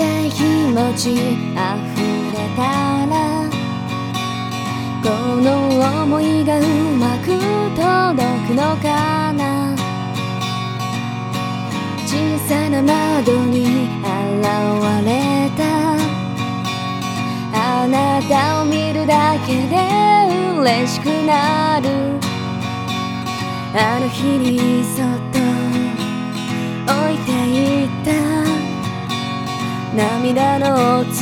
い気持ち溢れたらこの想いがうまく届くのかな？小さな窓に現れた。あなたを見るだけで嬉しくなる。あの日にそっと置いて涙の粒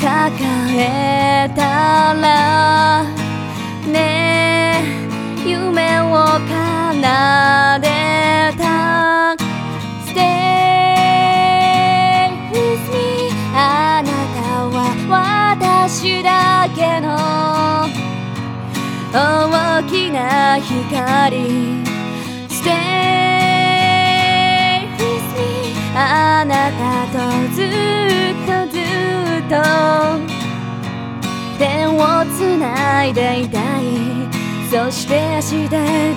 抱えたらねえ夢を奏でた。Stay with me あなたは私だけの。大きな光。ずっとずっと手をつないでいたい。そして明日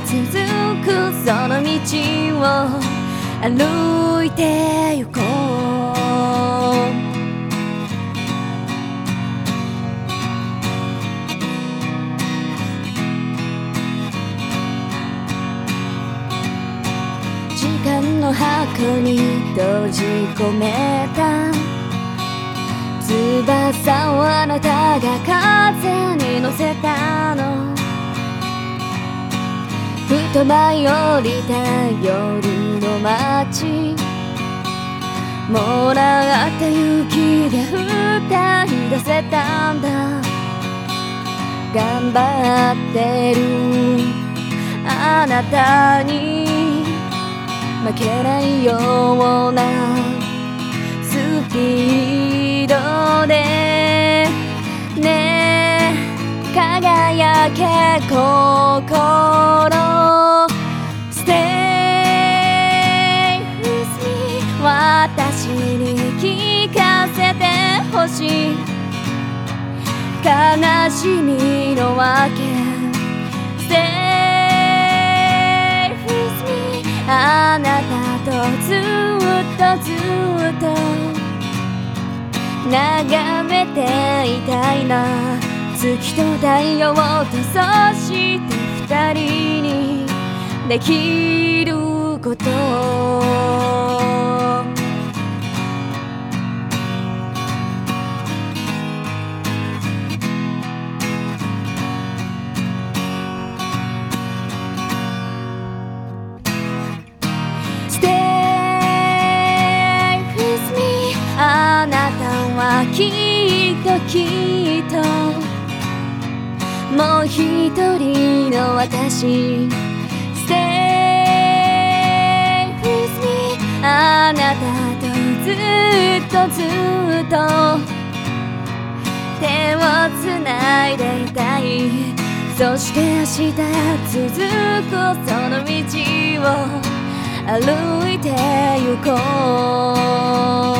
続くその道を歩いて行こう。の箱に閉じ込めた。翼をあなたが風に乗せたの。ふと舞い降りた夜の街。もらった雪で歌い出せたんだ。頑張ってる。あなたに。負けないようなスピードで。ねえ輝け心。Stay with me 私に聞かせてほしい。悲しみのわけ。Stay with me あなたとずっとずっと眺めていたいな。月と太陽とそして二人にできることを「きっときっともう一人の私。Stay with me あなたとずっとずっと。手をつないでいたい。そして明日続くその道を歩いて行こう。